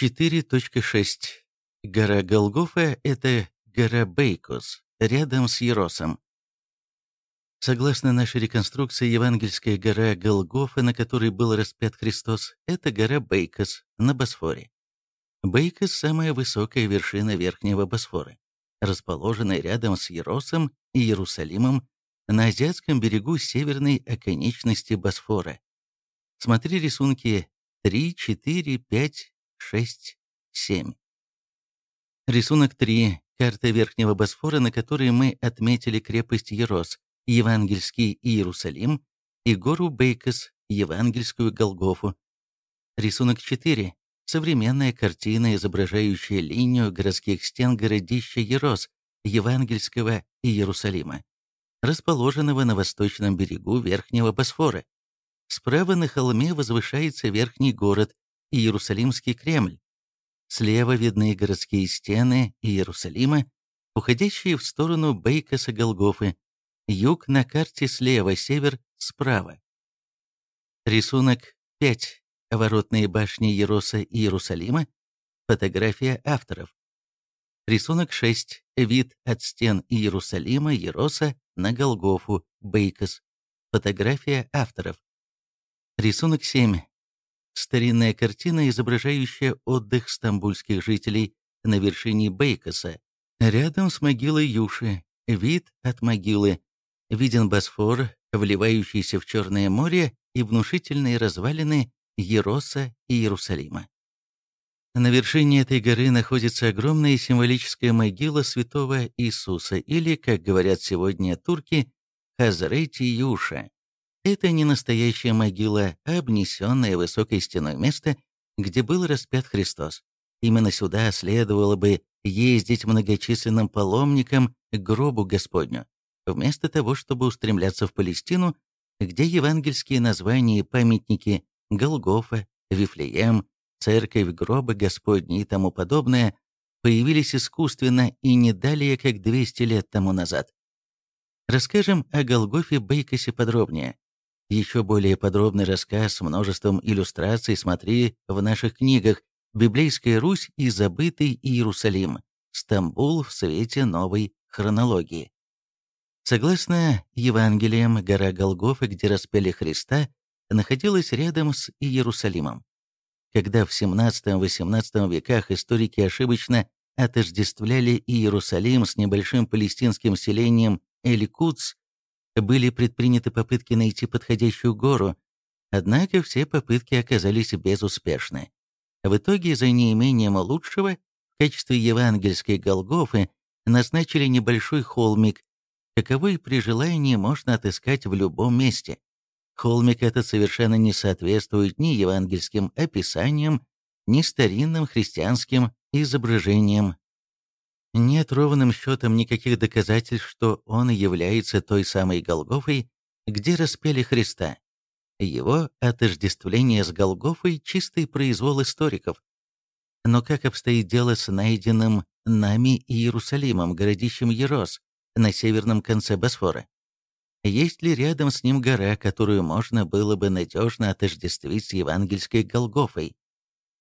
4.6. Гора Голгофа – это гора Бейкос, рядом с Еросом. Согласно нашей реконструкции, евангельская гора Голгофа, на которой был распят Христос, это гора Бейкос на Босфоре. Бейкос – самая высокая вершина Верхнего Босфора, расположенная рядом с Еросом и Иерусалимом на азиатском берегу северной оконечности Босфора. Смотри рисунки 3, 4, 5, 6, 7. Рисунок 3. Карта Верхнего Босфора, на которой мы отметили крепость Ерос, Евангельский Иерусалим и гору Бейкос, Евангельскую Голгофу. Рисунок 4. Современная картина, изображающая линию городских стен городища Ерос, Евангельского Иерусалима, расположенного на восточном берегу Верхнего Босфора. Справа на холме возвышается верхний город, Иерусалимский Кремль. Слева видны городские стены Иерусалима, уходящие в сторону Бейкоса Голгофы. Юг на карте слева, север справа. Рисунок 5. Воротные башни Ероса Иерусалима. Фотография авторов. Рисунок 6. Вид от стен Иерусалима, Ероса на Голгофу, Бейкос. Фотография авторов. Рисунок 7. Старинная картина, изображающая отдых стамбульских жителей на вершине Бейкоса, рядом с могилой Юши. Вид от могилы. Виден Босфор, вливающийся в Черное море, и внушительные развалины Ероса и Иерусалима. На вершине этой горы находится огромная символическая могила святого Иисуса, или, как говорят сегодня турки, Хазрети Юша. Это не настоящая могила, а обнесенное высокой стеной место, где был распят Христос. Именно сюда следовало бы ездить многочисленным паломникам к гробу Господню, вместо того, чтобы устремляться в Палестину, где евангельские названия и памятники Голгофа, Вифлеем, Церковь гроба Господня и тому подобное появились искусственно и не далее, как 200 лет тому назад. Расскажем о Голгофе Бейкосе подробнее. Еще более подробный рассказ с множеством иллюстраций смотри в наших книгах «Библейская Русь и забытый Иерусалим. Стамбул в свете новой хронологии». Согласно Евангелиям, гора Голгофа, где распяли Христа, находилась рядом с Иерусалимом. Когда в XVII-XVIII веках историки ошибочно отождествляли Иерусалим с небольшим палестинским селением Эль-Кудс, были предприняты попытки найти подходящую гору, однако все попытки оказались безуспешны. В итоге за неимением лучшего в качестве евангельской Голгофы назначили небольшой холмик, каковой при желании можно отыскать в любом месте. Холмик этот совершенно не соответствует ни евангельским описаниям, ни старинным христианским изображениям нет ровным счетом никаких доказательств, что он является той самой Голгофой, где распяли Христа. Его отождествление с Голгофой – чистый произвол историков. Но как обстоит дело с найденным нами Иерусалимом, городищем Ерос, на северном конце Босфора? Есть ли рядом с ним гора, которую можно было бы надежно отождествить с евангельской Голгофой?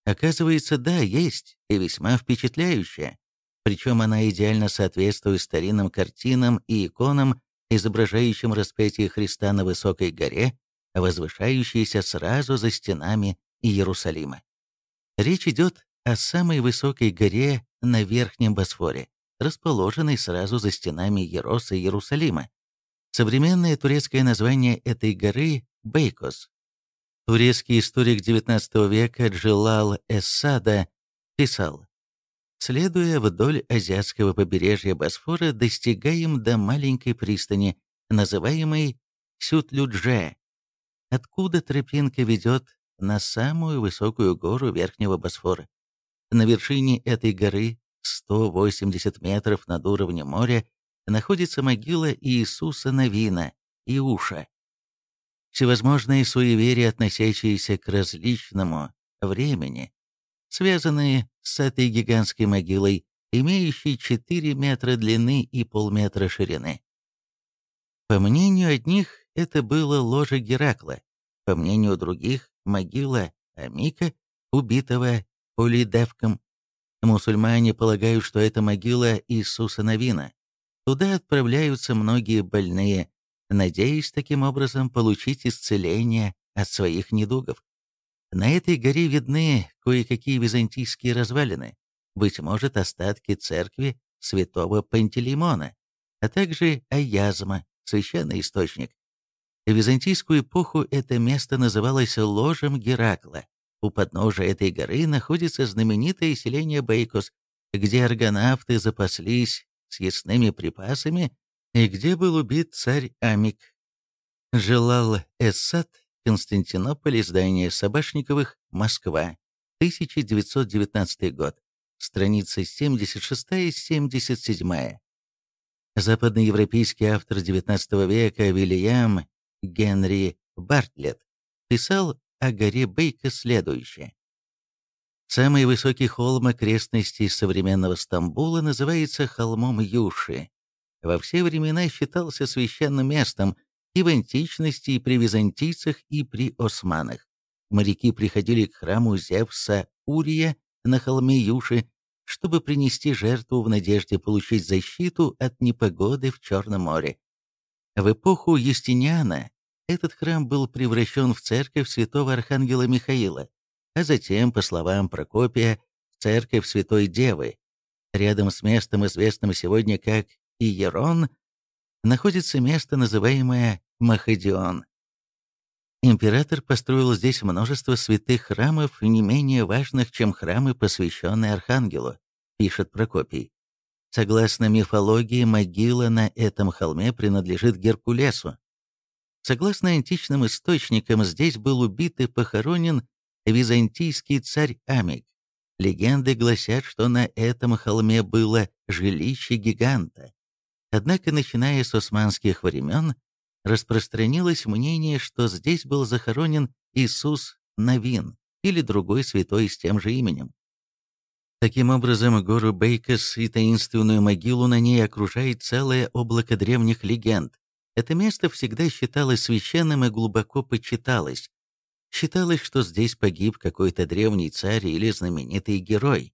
Оказывается, да, есть, и весьма впечатляющая причем она идеально соответствует старинным картинам и иконам, изображающим распятие Христа на высокой горе, возвышающейся сразу за стенами Иерусалима. Речь идет о самой высокой горе на Верхнем Босфоре, расположенной сразу за стенами Ероса Иерусалима. Современное турецкое название этой горы – Бейкос. Турецкий историк XIX века Джилал Эссада писал, Следуя вдоль азиатского побережья Босфора, достигаем до маленькой пристани, называемой Сютлюдже, откуда тропинка ведет на самую высокую гору Верхнего Босфора. На вершине этой горы, 180 метров над уровнем моря, находится могила Иисуса Навина, Иуша. Всевозможные суеверия, относящиеся к различному времени, связанные с этой гигантской могилой, имеющей 4 метра длины и полметра ширины. По мнению одних, это было ложе Геракла, по мнению других – могила Амика, убитого Полидевком. Мусульмане полагают, что это могила Иисуса Навина. Туда отправляются многие больные, надеясь таким образом получить исцеление от своих недугов. На этой горе видны кое-какие византийские развалины, быть может, остатки церкви святого Пантелеймона, а также Аязма, священный источник. В византийскую эпоху это место называлось ложем Геракла. У подножия этой горы находится знаменитое селение Бейкос, где аргонавты запаслись съестными припасами и где был убит царь Амик. Желал Эссад, Константинополь, издание Собашниковых, Москва, 1919 год, страницы 76-77. Западноевропейский автор XIX века Вильям Генри Бартлетт писал о горе Бейка следующее. Самый высокий холм окрестностей современного Стамбула называется холмом Юши. Во все времена считался священным местом и в античности, и при византийцах, и при османах. Моряки приходили к храму Зевса Урия на холме Юши, чтобы принести жертву в надежде получить защиту от непогоды в Черном море. В эпоху Юстиниана этот храм был превращен в церковь святого архангела Михаила, а затем, по словам Прокопия, церковь Святой Девы. Рядом с местом, известным сегодня как Иерон, находится место, называемое Махадион. Император построил здесь множество святых храмов, не менее важных, чем храмы, посвященные Архангелу, пишет Прокопий. Согласно мифологии, могила на этом холме принадлежит Геркулесу. Согласно античным источникам, здесь был убит и похоронен византийский царь Амик. Легенды гласят, что на этом холме было жилище гиганта. Однако, начиная с османских времен, распространилось мнение, что здесь был захоронен Иисус Навин или другой святой с тем же именем. Таким образом, гору Бейкос и таинственную могилу на ней окружает целое облако древних легенд. Это место всегда считалось священным и глубоко почиталось, Считалось, что здесь погиб какой-то древний царь или знаменитый герой.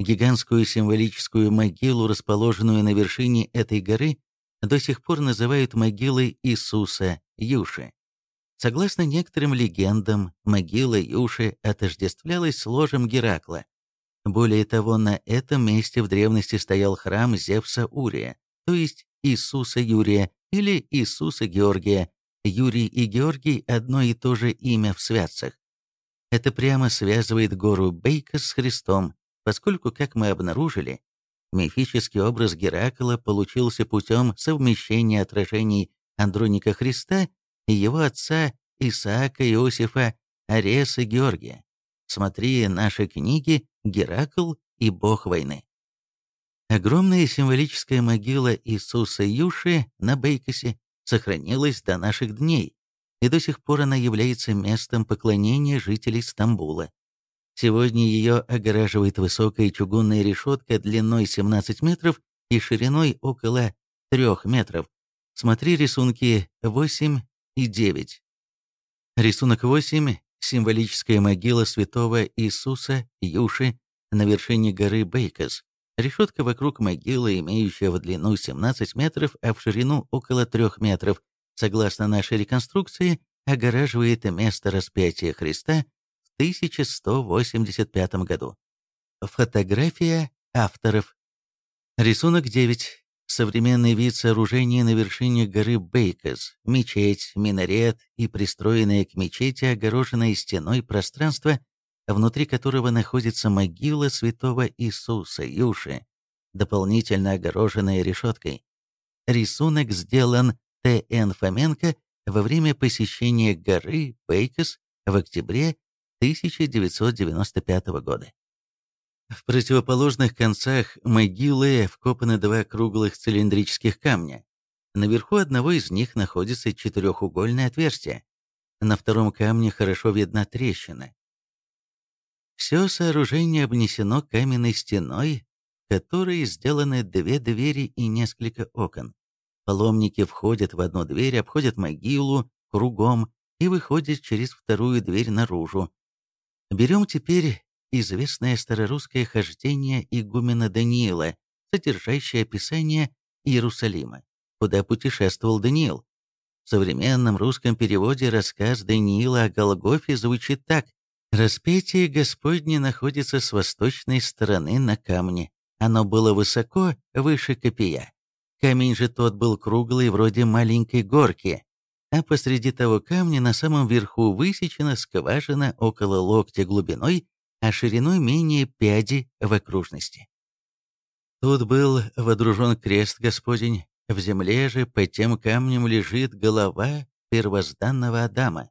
Гигантскую символическую могилу, расположенную на вершине этой горы, до сих пор называют могилой Иисуса Юши. Согласно некоторым легендам, могила Юши отождествлялась с ложем Геракла. Более того, на этом месте в древности стоял храм Зевса Урия, то есть Иисуса Юрия или Иисуса Георгия, Юрий и Георгий – одно и то же имя в святцах. Это прямо связывает гору Бейка с Христом, поскольку, как мы обнаружили, мифический образ Геракла получился путем совмещения отражений Андроника Христа и его отца Исаака Иосифа Ареса Георгия. Смотри наши книги «Геракл и Бог войны». Огромная символическая могила Иисуса Юши на Бейкосе сохранилась до наших дней, и до сих пор она является местом поклонения жителей Стамбула. Сегодня ее огораживает высокая чугунная решетка длиной 17 метров и шириной около 3 метров. Смотри рисунки 8 и 9. Рисунок 8 – символическая могила святого Иисуса Юши на вершине горы Бейкос. Решетка вокруг могилы, имеющая в длину 17 метров, а в ширину около 3 метров, согласно нашей реконструкции, огораживает место распятия Христа 1185 году. Фотография авторов. Рисунок 9. Современный вид сооружения на вершине горы Бейкос, мечеть, минарет и пристроенное к мечети огороженное стеной пространство внутри которого находится могила святого Иисуса Юши, дополнительно огороженная решеткой. Рисунок сделан Т.Н. Фоменко во время посещения горы Бейкос в октябре 1995 года. В противоположных концах могилы вкопаны два круглых цилиндрических камня. Наверху одного из них находится четырехугольное отверстие. На втором камне хорошо видна трещина. Все сооружение обнесено каменной стеной, которой сделаны две двери и несколько окон. Паломники входят в одну дверь, обходят могилу кругом и выходят через вторую дверь наружу. Берем теперь известное старорусское хождение игумена Даниила, содержащее описание Иерусалима, куда путешествовал Даниил. В современном русском переводе рассказ Даниила о Голгофе звучит так. «Распятие Господне находится с восточной стороны на камне. Оно было высоко, выше копия. Камень же тот был круглый, вроде маленькой горки, а посреди того камня на самом верху высечена скважина около локтя глубиной, а шириной менее пяди в окружности. Тут был водружен крест Господень, в земле же под тем камнем лежит голова первозданного Адама.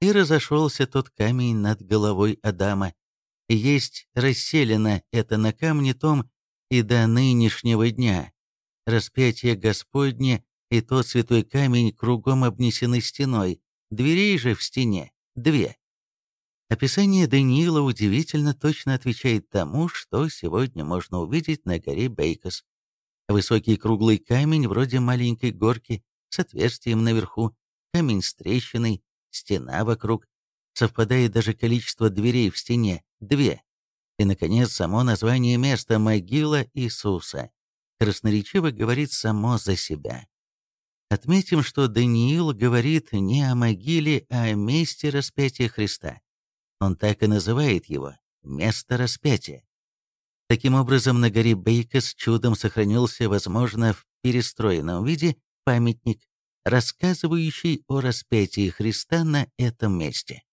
И разошелся тот камень над головой Адама. Есть расселено это на камне том и до нынешнего дня. Распятие Господне и тот святой камень кругом обнесены стеной, дверей же в стене две. Описание Даниила удивительно точно отвечает тому, что сегодня можно увидеть на горе Бейкос. Высокий круглый камень, вроде маленькой горки, с отверстием наверху, камень с трещиной, стена вокруг. Совпадает даже количество дверей в стене – две. И, наконец, само название места – могила Иисуса. Красноречиво говорит само за себя. Отметим, что Даниил говорит не о могиле, а о месте распятия Христа. Он так и называет его – место распятия. Таким образом, на горе Бейкос чудом сохранился, возможно, в перестроенном виде памятник, рассказывающий о распятии Христа на этом месте.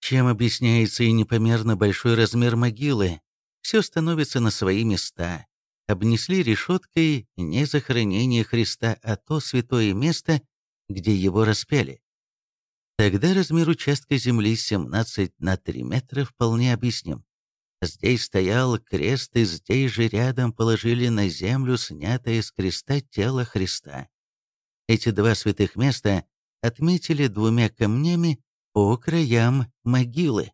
Чем объясняется и непомерно большой размер могилы, все становится на свои места. Обнесли решеткой не захоронение Христа, а то святое место, где его распяли. Тогда размер участка земли 17 на 3 метра вполне объясним. Здесь стоял крест, и здесь же рядом положили на землю снятое с креста тело Христа. Эти два святых места отметили двумя камнями по краям могилы.